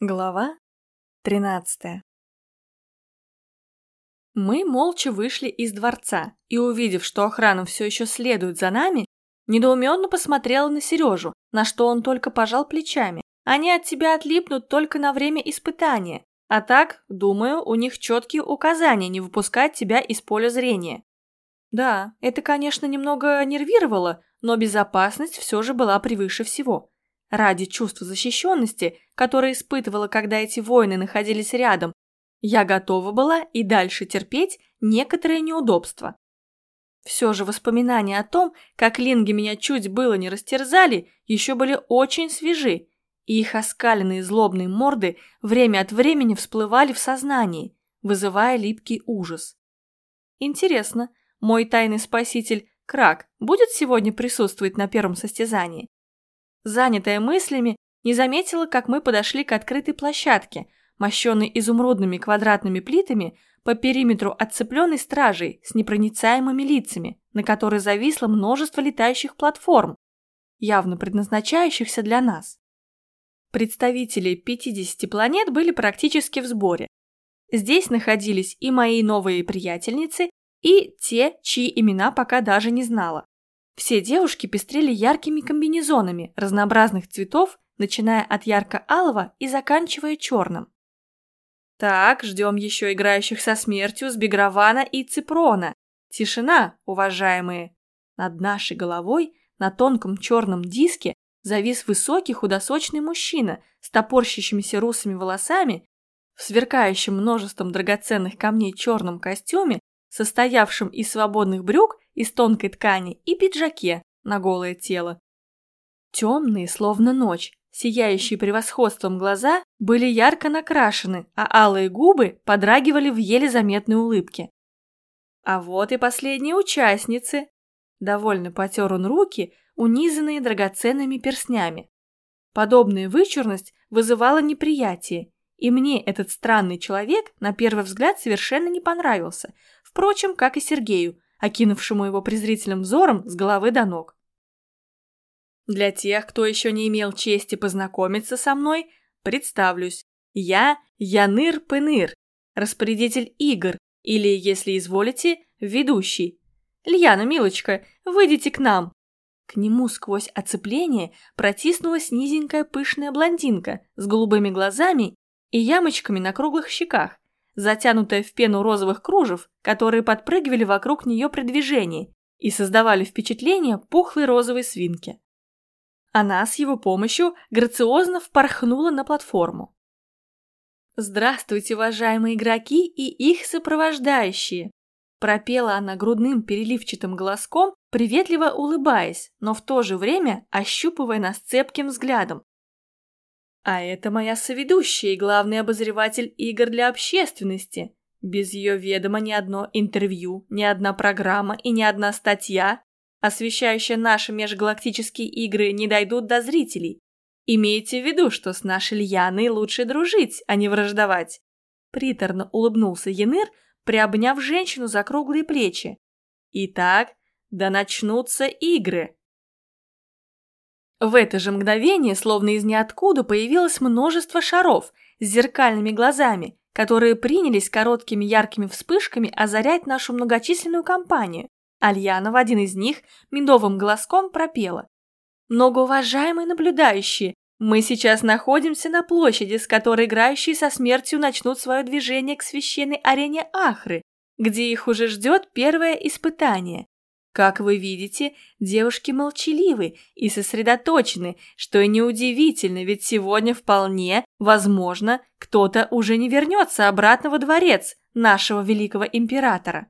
Глава 13 Мы молча вышли из дворца и, увидев, что охрана все еще следует за нами, недоуменно посмотрела на Сережу, на что он только пожал плечами. Они от тебя отлипнут только на время испытания, а так, думаю, у них четкие указания не выпускать тебя из поля зрения. Да, это, конечно, немного нервировало, но безопасность все же была превыше всего. Ради чувства защищенности, которое испытывала, когда эти воины находились рядом, я готова была и дальше терпеть некоторые неудобства. Все же воспоминания о том, как линги меня чуть было не растерзали, еще были очень свежи, и их оскаленные злобные морды время от времени всплывали в сознании, вызывая липкий ужас. Интересно, мой тайный спаситель Крак будет сегодня присутствовать на первом состязании? Занятая мыслями, не заметила, как мы подошли к открытой площадке, мощенной изумрудными квадратными плитами по периметру отцепленной стражей с непроницаемыми лицами, на которой зависло множество летающих платформ, явно предназначающихся для нас. Представители 50 планет были практически в сборе. Здесь находились и мои новые приятельницы, и те, чьи имена пока даже не знала. Все девушки пестрели яркими комбинезонами разнообразных цветов, начиная от ярко-алого и заканчивая черным. Так, ждем еще играющих со смертью с Бегравана и Ципрона. Тишина, уважаемые. Над нашей головой на тонком черном диске завис высокий худосочный мужчина с топорщащимися русыми волосами, в сверкающем множеством драгоценных камней черном костюме, состоявшем из свободных брюк из тонкой ткани и пиджаке на голое тело. Темные, словно ночь, сияющие превосходством глаза были ярко накрашены, а алые губы подрагивали в еле заметной улыбке. А вот и последние участницы. Довольно потер он руки, унизанные драгоценными перстнями. Подобная вычурность вызывала неприятие, и мне этот странный человек на первый взгляд совершенно не понравился, впрочем, как и Сергею, окинувшему его презрительным взором с головы до ног. Для тех, кто еще не имел чести познакомиться со мной, представлюсь. Я Яныр-Пыныр, распорядитель игр, или, если изволите, ведущий. Льяна, милочка, выйдите к нам. К нему сквозь оцепление протиснулась низенькая пышная блондинка с голубыми глазами и ямочками на круглых щеках, затянутая в пену розовых кружев, которые подпрыгивали вокруг нее при движении и создавали впечатление пухлой розовой свинки. Она с его помощью грациозно впорхнула на платформу. «Здравствуйте, уважаемые игроки и их сопровождающие!» Пропела она грудным переливчатым голоском, приветливо улыбаясь, но в то же время ощупывая нас цепким взглядом, а это моя соведущая и главный обозреватель игр для общественности. Без ее ведома ни одно интервью, ни одна программа и ни одна статья, освещающая наши межгалактические игры, не дойдут до зрителей. Имейте в виду, что с нашей Льяной лучше дружить, а не враждовать. Приторно улыбнулся Яныр, приобняв женщину за круглые плечи. Итак, да начнутся игры. В это же мгновение, словно из ниоткуда, появилось множество шаров с зеркальными глазами, которые принялись короткими яркими вспышками озарять нашу многочисленную компанию. Альяна в один из них медовым голоском пропела. «Многоуважаемые наблюдающие, мы сейчас находимся на площади, с которой играющие со смертью начнут свое движение к священной арене Ахры, где их уже ждет первое испытание. Как вы видите, девушки молчаливы и сосредоточены, что и неудивительно, ведь сегодня вполне, возможно, кто-то уже не вернется обратно во дворец нашего великого императора.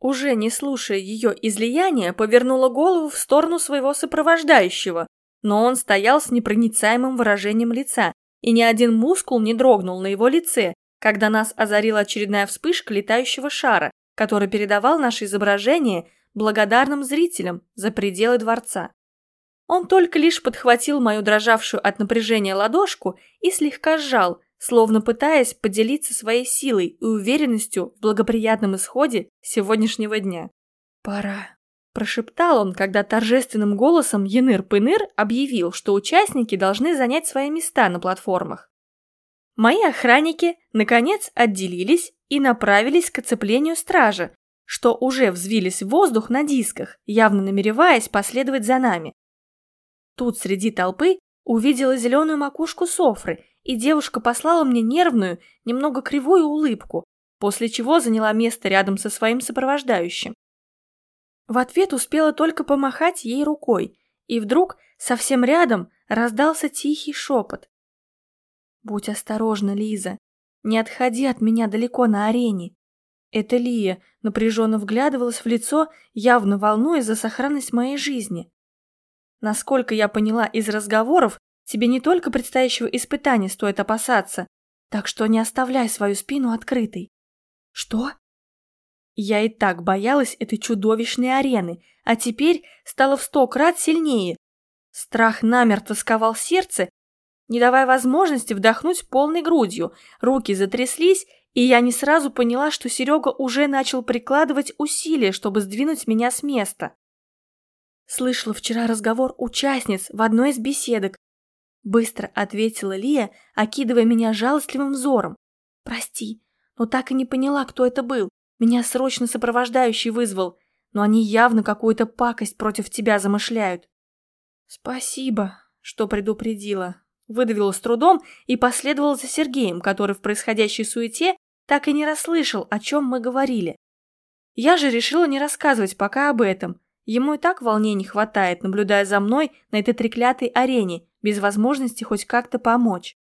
Уже не слушая ее излияния, повернула голову в сторону своего сопровождающего, но он стоял с непроницаемым выражением лица, и ни один мускул не дрогнул на его лице, когда нас озарила очередная вспышка летающего шара, который передавал наше изображение благодарным зрителям за пределы дворца. Он только лишь подхватил мою дрожавшую от напряжения ладошку и слегка сжал, словно пытаясь поделиться своей силой и уверенностью в благоприятном исходе сегодняшнего дня. «Пора», – прошептал он, когда торжественным голосом Яныр-Пыныр объявил, что участники должны занять свои места на платформах. Мои охранники, наконец, отделились и направились к оцеплению стражи, что уже взвились в воздух на дисках, явно намереваясь последовать за нами. Тут среди толпы увидела зеленую макушку Софры, и девушка послала мне нервную, немного кривую улыбку, после чего заняла место рядом со своим сопровождающим. В ответ успела только помахать ей рукой, и вдруг совсем рядом раздался тихий шепот. «Будь осторожна, Лиза, не отходи от меня далеко на арене». Это Лия напряженно вглядывалась в лицо, явно волнуясь за сохранность моей жизни. Насколько я поняла из разговоров, тебе не только предстоящего испытания стоит опасаться, так что не оставляй свою спину открытой. Что? Я и так боялась этой чудовищной арены, а теперь стала в сто крат сильнее. Страх намертво сковал сердце, не давая возможности вдохнуть полной грудью. Руки затряслись, и я не сразу поняла, что Серега уже начал прикладывать усилия, чтобы сдвинуть меня с места. Слышала вчера разговор участниц в одной из беседок. Быстро ответила Лия, окидывая меня жалостливым взором. Прости, но так и не поняла, кто это был. Меня срочно сопровождающий вызвал, но они явно какую-то пакость против тебя замышляют. Спасибо, что предупредила. Выдавила с трудом и последовала за Сергеем, который в происходящей суете так и не расслышал, о чем мы говорили. Я же решила не рассказывать пока об этом. Ему и так волнений хватает, наблюдая за мной на этой треклятой арене, без возможности хоть как-то помочь.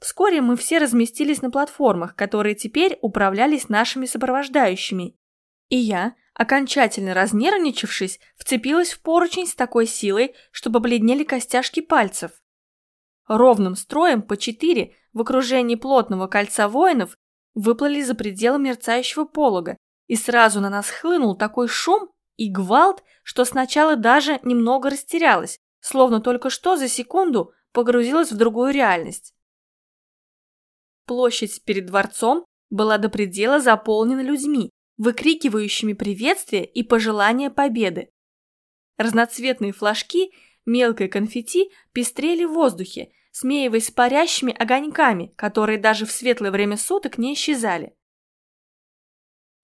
Вскоре мы все разместились на платформах, которые теперь управлялись нашими сопровождающими. И я, окончательно разнервничавшись, вцепилась в поручень с такой силой, что побледнели костяшки пальцев. Ровным строем по четыре в окружении плотного кольца воинов выплыли за пределы мерцающего полога, и сразу на нас хлынул такой шум и гвалт, что сначала даже немного растерялась, словно только что за секунду погрузилась в другую реальность. Площадь перед дворцом была до предела заполнена людьми, выкрикивающими приветствия и пожелания победы. Разноцветные флажки, мелкое конфетти пестрели в воздухе, смеиваясь парящими огоньками, которые даже в светлое время суток не исчезали.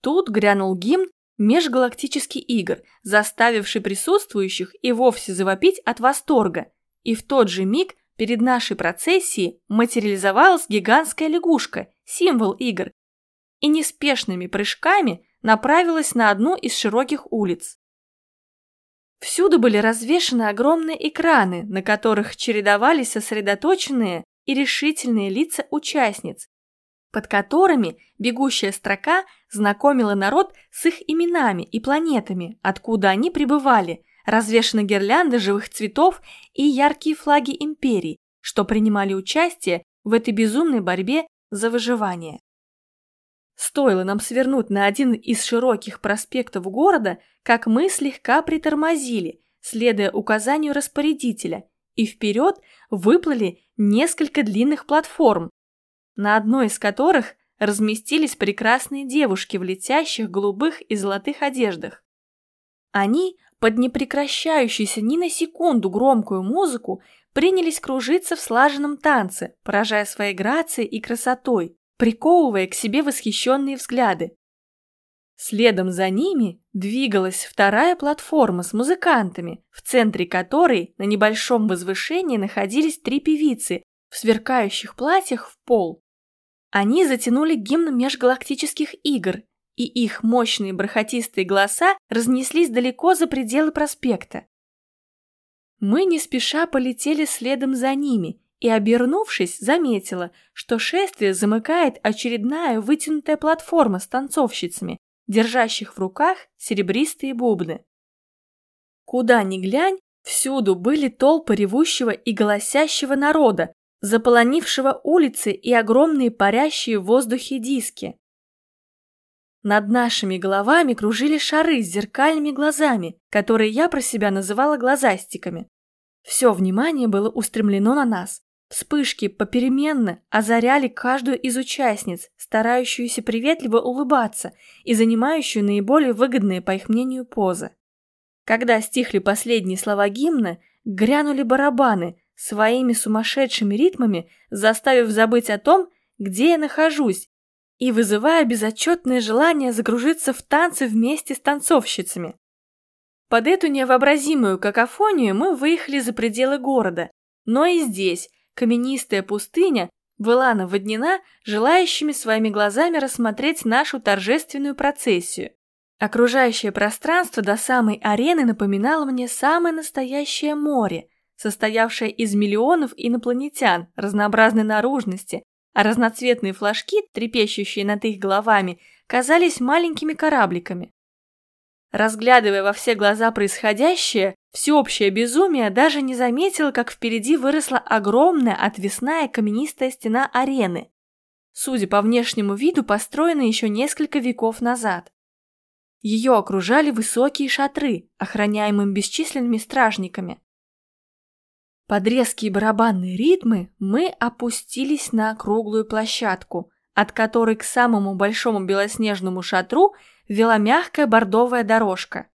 Тут грянул гимн межгалактических игр, заставивший присутствующих и вовсе завопить от восторга, и в тот же миг Перед нашей процессией материализовалась гигантская лягушка, символ игр, и неспешными прыжками направилась на одну из широких улиц. Всюду были развешаны огромные экраны, на которых чередовались сосредоточенные и решительные лица участниц, под которыми бегущая строка знакомила народ с их именами и планетами, откуда они прибывали, развешаны гирлянды живых цветов и яркие флаги империй, что принимали участие в этой безумной борьбе за выживание. Стоило нам свернуть на один из широких проспектов города, как мы слегка притормозили, следуя указанию распорядителя, и вперед выплыли несколько длинных платформ, на одной из которых разместились прекрасные девушки в летящих голубых и золотых одеждах. Они под непрекращающуюся ни на секунду громкую музыку принялись кружиться в слаженном танце, поражая своей грацией и красотой, приковывая к себе восхищенные взгляды. Следом за ними двигалась вторая платформа с музыкантами, в центре которой на небольшом возвышении находились три певицы в сверкающих платьях в пол. Они затянули гимн межгалактических игр и их мощные бархатистые голоса разнеслись далеко за пределы проспекта. Мы не спеша полетели следом за ними и, обернувшись, заметила, что шествие замыкает очередная вытянутая платформа с танцовщицами, держащих в руках серебристые бубны. Куда ни глянь, всюду были толпы ревущего и голосящего народа, заполонившего улицы и огромные парящие в воздухе диски. Над нашими головами кружили шары с зеркальными глазами, которые я про себя называла глазастиками. Все внимание было устремлено на нас. Вспышки попеременно озаряли каждую из участниц, старающуюся приветливо улыбаться и занимающую наиболее выгодные, по их мнению, позы. Когда стихли последние слова гимна, грянули барабаны, своими сумасшедшими ритмами заставив забыть о том, где я нахожусь, и вызывая безотчетное желание загружиться в танцы вместе с танцовщицами. Под эту невообразимую какофонию мы выехали за пределы города, но и здесь каменистая пустыня была наводнена желающими своими глазами рассмотреть нашу торжественную процессию. Окружающее пространство до самой арены напоминало мне самое настоящее море, состоявшее из миллионов инопланетян разнообразной наружности, а разноцветные флажки, трепещущие над их головами, казались маленькими корабликами. Разглядывая во все глаза происходящее, всеобщее безумие даже не заметила, как впереди выросла огромная отвесная каменистая стена арены, судя по внешнему виду, построенная еще несколько веков назад. Ее окружали высокие шатры, охраняемым бесчисленными стражниками. Под резкие барабанные ритмы мы опустились на круглую площадку, от которой к самому большому белоснежному шатру вела мягкая бордовая дорожка.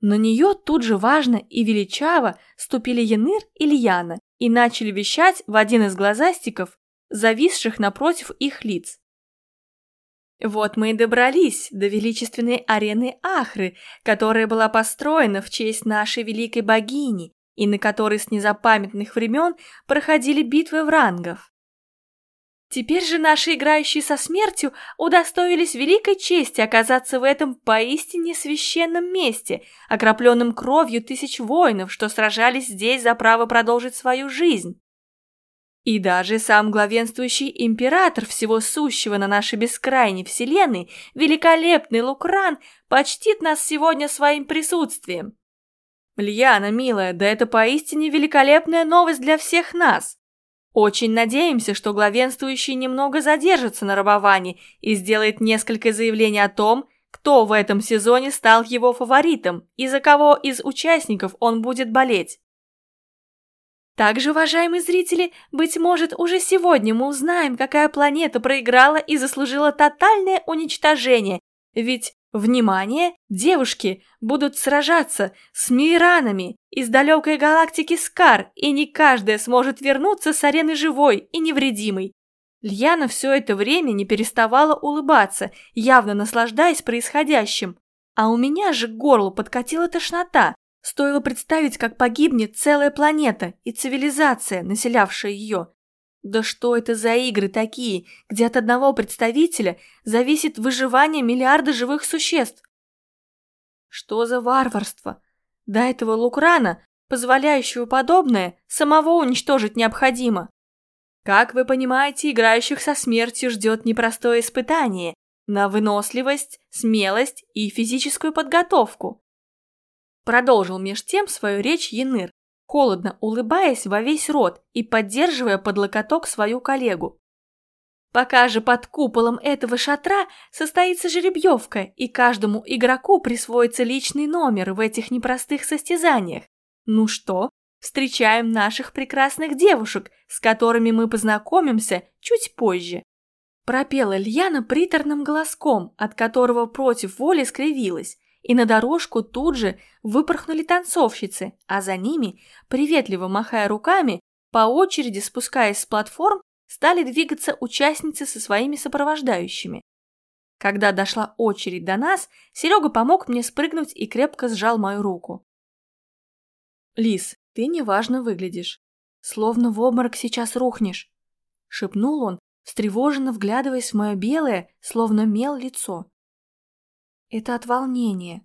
На нее тут же важно и величаво ступили Яныр и Льяна и начали вещать в один из глазастиков, зависших напротив их лиц. Вот мы и добрались до величественной арены Ахры, которая была построена в честь нашей великой богини и на которой с незапамятных времен проходили битвы врангов. Теперь же наши играющие со смертью удостоились великой чести оказаться в этом поистине священном месте, окропленном кровью тысяч воинов, что сражались здесь за право продолжить свою жизнь. И даже сам главенствующий император всего сущего на нашей бескрайней вселенной, великолепный Лукран, почтит нас сегодня своим присутствием. Льяна, милая, да это поистине великолепная новость для всех нас. Очень надеемся, что главенствующий немного задержится на рабовании и сделает несколько заявлений о том, кто в этом сезоне стал его фаворитом и за кого из участников он будет болеть. Также, уважаемые зрители, быть может, уже сегодня мы узнаем, какая планета проиграла и заслужила тотальное уничтожение, ведь Внимание! Девушки будут сражаться с миранами из далекой галактики Скар, и не каждая сможет вернуться с арены живой и невредимой. Льяна все это время не переставала улыбаться, явно наслаждаясь происходящим. А у меня же к горлу подкатила тошнота. Стоило представить, как погибнет целая планета и цивилизация, населявшая ее. Да что это за игры такие, где от одного представителя зависит выживание миллиарда живых существ? Что за варварство? До этого Лукрана, позволяющего подобное, самого уничтожить необходимо. Как вы понимаете, играющих со смертью ждет непростое испытание на выносливость, смелость и физическую подготовку. Продолжил меж тем свою речь Яныр, холодно улыбаясь во весь рот и поддерживая под локоток свою коллегу. Пока же под куполом этого шатра состоится жеребьевка, и каждому игроку присвоится личный номер в этих непростых состязаниях. Ну что, встречаем наших прекрасных девушек, с которыми мы познакомимся чуть позже. Пропела Льяна приторным голоском, от которого против воли скривилась, и на дорожку тут же выпорхнули танцовщицы, а за ними, приветливо махая руками, по очереди спускаясь с платформ, стали двигаться участницы со своими сопровождающими. Когда дошла очередь до нас, Серега помог мне спрыгнуть и крепко сжал мою руку. «Лис, ты неважно выглядишь. Словно в обморок сейчас рухнешь», — шепнул он, встревоженно вглядываясь в мое белое, словно мел лицо. Это от волнения.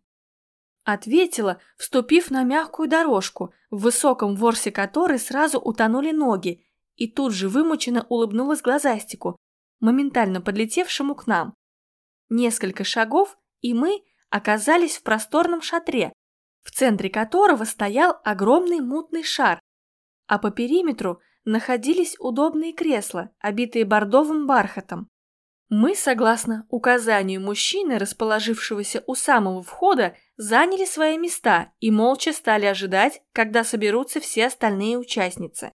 Ответила, вступив на мягкую дорожку, в высоком ворсе которой сразу утонули ноги, и тут же вымученно улыбнулась глазастику, моментально подлетевшему к нам. Несколько шагов, и мы оказались в просторном шатре, в центре которого стоял огромный мутный шар, а по периметру находились удобные кресла, обитые бордовым бархатом. Мы, согласно указанию мужчины, расположившегося у самого входа, заняли свои места и молча стали ожидать, когда соберутся все остальные участницы.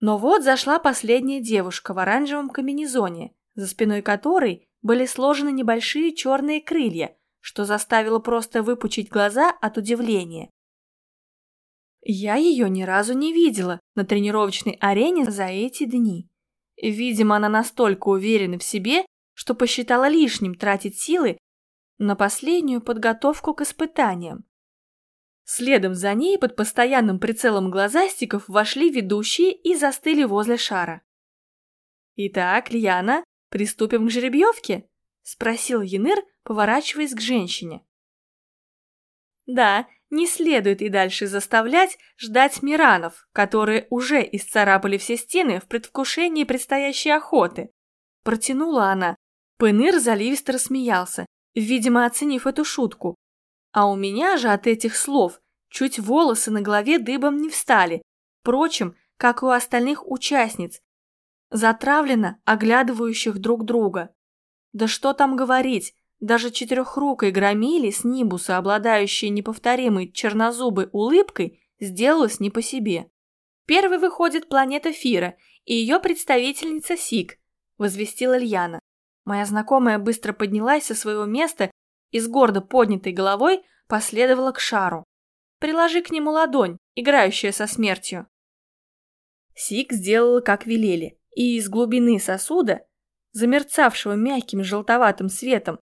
Но вот зашла последняя девушка в оранжевом комбинезоне, за спиной которой были сложены небольшие черные крылья, что заставило просто выпучить глаза от удивления. Я ее ни разу не видела на тренировочной арене за эти дни. Видимо, она настолько уверена в себе, что посчитала лишним тратить силы на последнюю подготовку к испытаниям. Следом за ней под постоянным прицелом глазастиков вошли ведущие и застыли возле шара. «Итак, Льяна, приступим к жеребьевке?» – спросил Яныр, поворачиваясь к женщине. Да, не следует и дальше заставлять ждать Миранов, которые уже исцарапали все стены в предвкушении предстоящей охоты. Протянула она. Пыныр заливисто рассмеялся, видимо, оценив эту шутку. А у меня же от этих слов чуть волосы на голове дыбом не встали. Впрочем, как и у остальных участниц, затравленно оглядывающих друг друга. Да что там говорить, даже четырехрукой громили с Нибуса, обладающей неповторимой чернозубой улыбкой, сделалось не по себе. Первой выходит планета Фира и ее представительница Сик, возвестила Ильяна. Моя знакомая быстро поднялась со своего места и с гордо поднятой головой последовала к шару. Приложи к нему ладонь, играющая со смертью. Сик сделала, как велели, и из глубины сосуда, замерцавшего мягким желтоватым светом,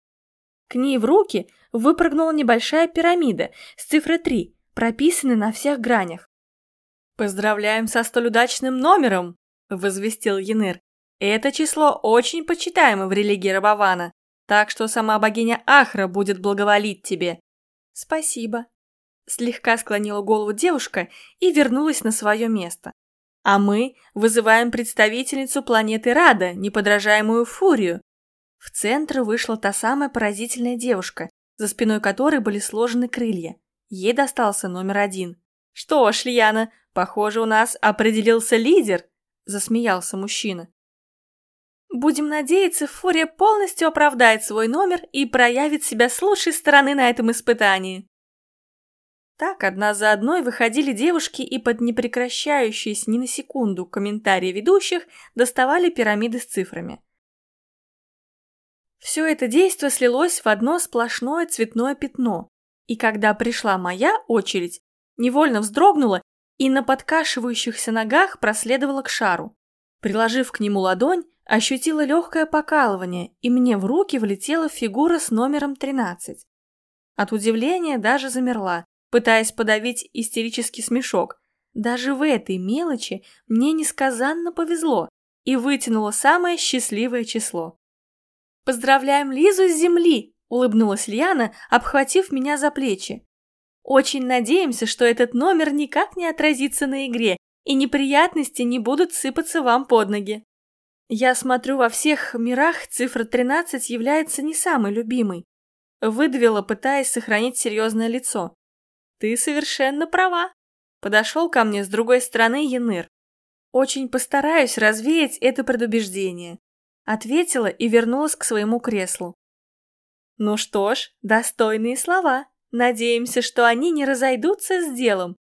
к ней в руки выпрыгнула небольшая пирамида с цифрой 3, прописанной на всех гранях. «Поздравляем со столь удачным номером!» – возвестил Яныр. «Это число очень почитаемо в религии Рабавана, так что сама богиня Ахра будет благоволить тебе». «Спасибо», – слегка склонила голову девушка и вернулась на свое место. «А мы вызываем представительницу планеты Рада, неподражаемую Фурию, в центр вышла та самая поразительная девушка, за спиной которой были сложены крылья. Ей достался номер один. «Что ж, Льяна, похоже, у нас определился лидер», – засмеялся мужчина. «Будем надеяться, Фурия полностью оправдает свой номер и проявит себя с лучшей стороны на этом испытании». Так одна за одной выходили девушки и под непрекращающиеся ни на секунду комментарии ведущих доставали пирамиды с цифрами. Все это действо слилось в одно сплошное цветное пятно, и когда пришла моя очередь, невольно вздрогнула и на подкашивающихся ногах проследовала к шару. Приложив к нему ладонь, ощутила легкое покалывание, и мне в руки влетела фигура с номером 13. От удивления даже замерла, пытаясь подавить истерический смешок. Даже в этой мелочи мне несказанно повезло и вытянуло самое счастливое число. «Поздравляем Лизу с земли!» – улыбнулась Лиана, обхватив меня за плечи. «Очень надеемся, что этот номер никак не отразится на игре, и неприятности не будут сыпаться вам под ноги. Я смотрю, во всех мирах цифра 13 является не самой любимой. Выдавила, пытаясь сохранить серьезное лицо. Ты совершенно права. Подошел ко мне с другой стороны Яныр. Очень постараюсь развеять это предубеждение. Ответила и вернулась к своему креслу. Ну что ж, достойные слова. Надеемся, что они не разойдутся с делом.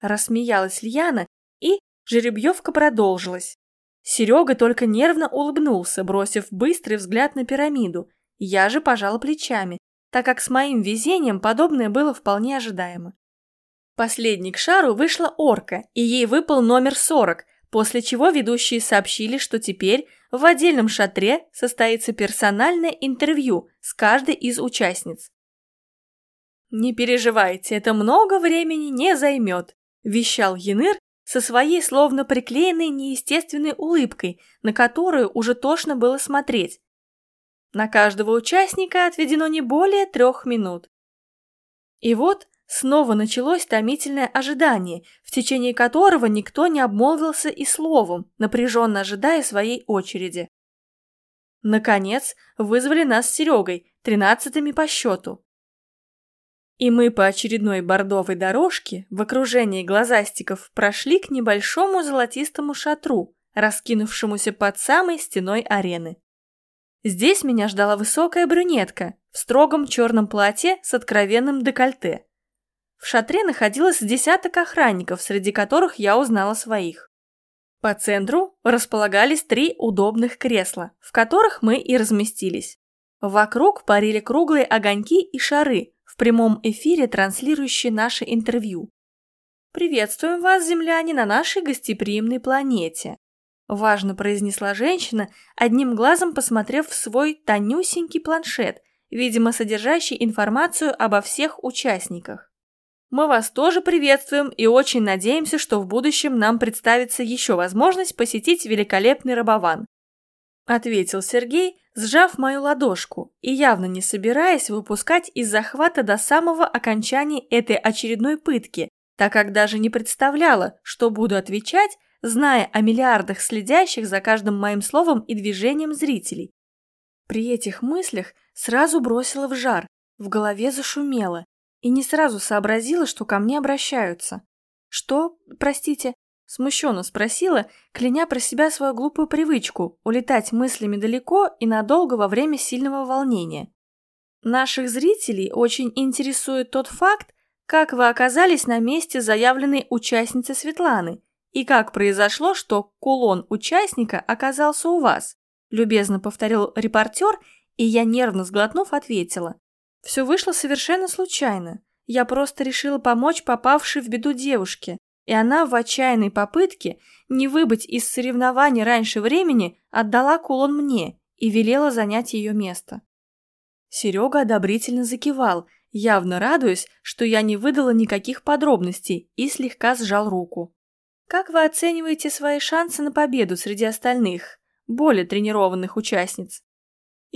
Рассмеялась Льяна, и жеребьевка продолжилась. Серега только нервно улыбнулся, бросив быстрый взгляд на пирамиду. Я же пожала плечами, так как с моим везением подобное было вполне ожидаемо. Последней к шару вышла орка, и ей выпал номер 40, после чего ведущие сообщили, что теперь в отдельном шатре состоится персональное интервью с каждой из участниц. «Не переживайте, это много времени не займет», – вещал Яныр со своей словно приклеенной неестественной улыбкой, на которую уже тошно было смотреть. На каждого участника отведено не более трех минут. И вот Снова началось томительное ожидание, в течение которого никто не обмолвился и словом, напряженно ожидая своей очереди. Наконец, вызвали нас с Серегой, тринадцатыми по счету. И мы по очередной бордовой дорожке в окружении глазастиков прошли к небольшому золотистому шатру, раскинувшемуся под самой стеной арены. Здесь меня ждала высокая брюнетка в строгом черном платье с откровенным декольте. В шатре находилось десяток охранников, среди которых я узнала своих. По центру располагались три удобных кресла, в которых мы и разместились. Вокруг парили круглые огоньки и шары, в прямом эфире транслирующие наше интервью. «Приветствуем вас, земляне, на нашей гостеприимной планете», важно произнесла женщина, одним глазом посмотрев в свой тонюсенький планшет, видимо, содержащий информацию обо всех участниках. Мы вас тоже приветствуем и очень надеемся, что в будущем нам представится еще возможность посетить великолепный Рабован. Ответил Сергей, сжав мою ладошку и явно не собираясь выпускать из захвата до самого окончания этой очередной пытки, так как даже не представляла, что буду отвечать, зная о миллиардах следящих за каждым моим словом и движением зрителей. При этих мыслях сразу бросила в жар, в голове зашумело, и не сразу сообразила, что ко мне обращаются. «Что? Простите?» Смущенно спросила, кляня про себя свою глупую привычку улетать мыслями далеко и надолго во время сильного волнения. Наших зрителей очень интересует тот факт, как вы оказались на месте заявленной участницы Светланы и как произошло, что кулон участника оказался у вас, любезно повторил репортер, и я нервно сглотнув ответила. Все вышло совершенно случайно. Я просто решила помочь попавшей в беду девушке, и она в отчаянной попытке не выбыть из соревнований раньше времени отдала кулон мне и велела занять ее место. Серега одобрительно закивал, явно радуясь, что я не выдала никаких подробностей и слегка сжал руку. «Как вы оцениваете свои шансы на победу среди остальных, более тренированных участниц?»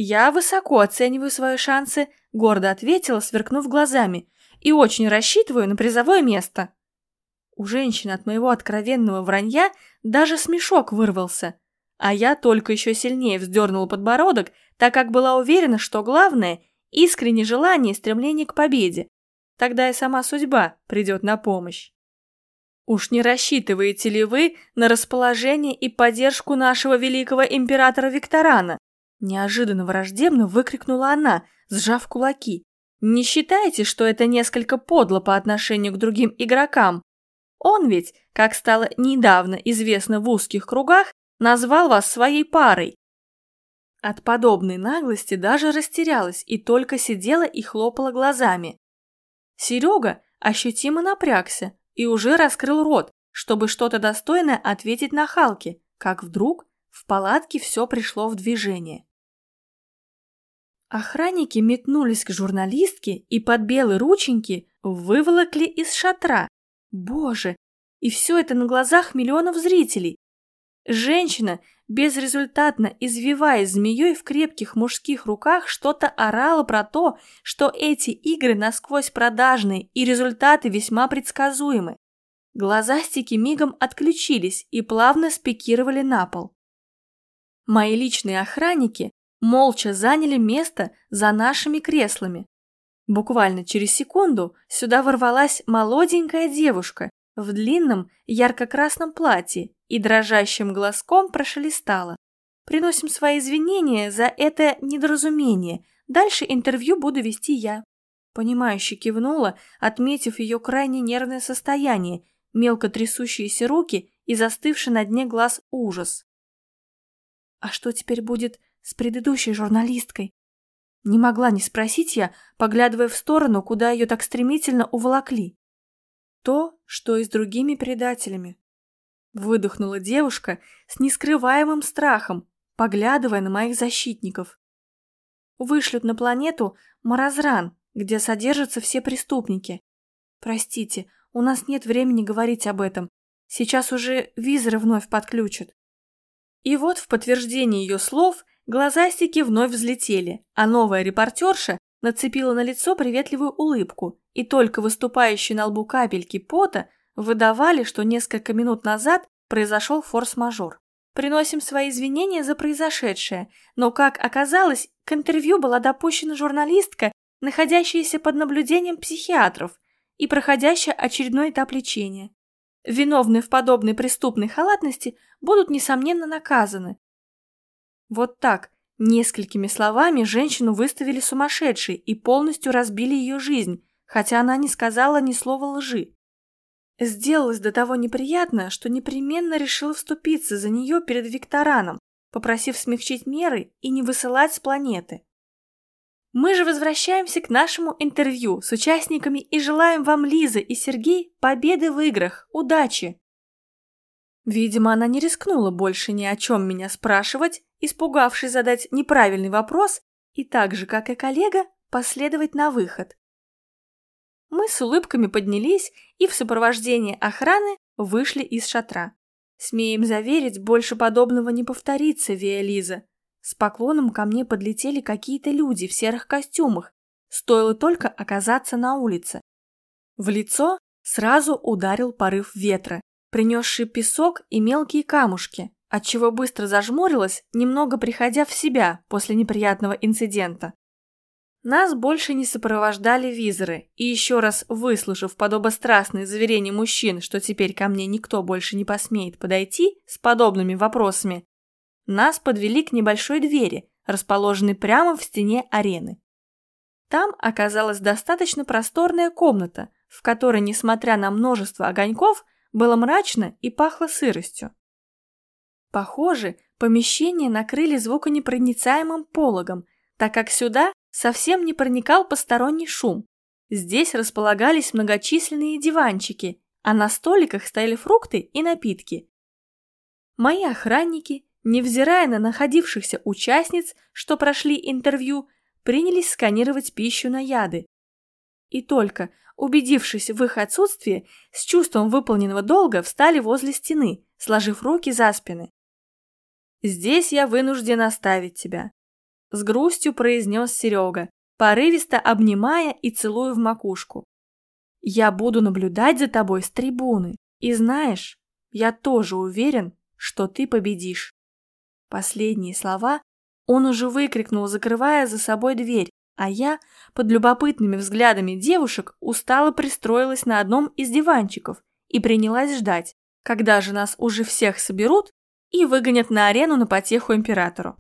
«Я высоко оцениваю свои шансы», — гордо ответила, сверкнув глазами, «и очень рассчитываю на призовое место». У женщины от моего откровенного вранья даже смешок вырвался, а я только еще сильнее вздернула подбородок, так как была уверена, что главное — искреннее желание и стремление к победе. Тогда и сама судьба придет на помощь. Уж не рассчитываете ли вы на расположение и поддержку нашего великого императора Викторана? Неожиданно враждебно выкрикнула она, сжав кулаки. «Не считаете, что это несколько подло по отношению к другим игрокам? Он ведь, как стало недавно известно в узких кругах, назвал вас своей парой». От подобной наглости даже растерялась и только сидела и хлопала глазами. Серега ощутимо напрягся и уже раскрыл рот, чтобы что-то достойное ответить на Халке, как вдруг в палатке все пришло в движение. Охранники метнулись к журналистке и под белые рученьки выволокли из шатра. Боже, и все это на глазах миллионов зрителей. Женщина, безрезультатно извиваясь змеей в крепких мужских руках, что-то орала про то, что эти игры насквозь продажные и результаты весьма предсказуемы. Глазастики мигом отключились и плавно спикировали на пол. Мои личные охранники молча заняли место за нашими креслами. Буквально через секунду сюда ворвалась молоденькая девушка в длинном ярко-красном платье и дрожащим глазком прошелестала. Приносим свои извинения за это недоразумение. Дальше интервью буду вести я. Понимающе кивнула, отметив ее крайне нервное состояние, мелко трясущиеся руки и застывший на дне глаз ужас. А что теперь будет с предыдущей журналисткой. Не могла не спросить я, поглядывая в сторону, куда ее так стремительно уволокли. То, что и с другими предателями. Выдохнула девушка с нескрываемым страхом, поглядывая на моих защитников. Вышлют на планету Маразран, где содержатся все преступники. Простите, у нас нет времени говорить об этом. Сейчас уже визоры вновь подключат. И вот в подтверждение ее слов Глазастики вновь взлетели, а новая репортерша нацепила на лицо приветливую улыбку, и только выступающие на лбу капельки пота выдавали, что несколько минут назад произошел форс-мажор. Приносим свои извинения за произошедшее, но, как оказалось, к интервью была допущена журналистка, находящаяся под наблюдением психиатров и проходящая очередной этап лечения. Виновные в подобной преступной халатности будут, несомненно, наказаны, вот так, несколькими словами женщину выставили сумасшедшей и полностью разбили ее жизнь, хотя она не сказала ни слова лжи. Сделалось до того неприятно, что непременно решил вступиться за нее перед Виктораном, попросив смягчить меры и не высылать с планеты. Мы же возвращаемся к нашему интервью с участниками и желаем вам, Лиза и Сергей, победы в играх, удачи!» Видимо, она не рискнула больше ни о чем меня спрашивать, испугавшись задать неправильный вопрос и так же, как и коллега, последовать на выход. Мы с улыбками поднялись и в сопровождении охраны вышли из шатра. Смеем заверить, больше подобного не повторится, Виа Лиза. С поклоном ко мне подлетели какие-то люди в серых костюмах, стоило только оказаться на улице. В лицо сразу ударил порыв ветра, принесший песок и мелкие камушки, отчего быстро зажмурилась, немного приходя в себя после неприятного инцидента. Нас больше не сопровождали визоры, и еще раз выслушав подобострастные заверения мужчин, что теперь ко мне никто больше не посмеет подойти с подобными вопросами, нас подвели к небольшой двери, расположенной прямо в стене арены. Там оказалась достаточно просторная комната, в которой, несмотря на множество огоньков, было мрачно и пахло сыростью. Похоже, помещение накрыли звуконепроницаемым пологом, так как сюда совсем не проникал посторонний шум. Здесь располагались многочисленные диванчики, а на столиках стояли фрукты и напитки. Мои охранники, невзирая на находившихся участниц, что прошли интервью, принялись сканировать пищу на яды. И только, убедившись в их отсутствии, с чувством выполненного долга встали возле стены, сложив руки за спины. «Здесь я вынужден оставить тебя», — с грустью произнес Серега, порывисто обнимая и целуя в макушку. «Я буду наблюдать за тобой с трибуны, и знаешь, я тоже уверен, что ты победишь». Последние слова он уже выкрикнул, закрывая за собой дверь, а я, под любопытными взглядами девушек, устало пристроилась на одном из диванчиков и принялась ждать, когда же нас уже всех соберут и выгонят на арену на потеху императору.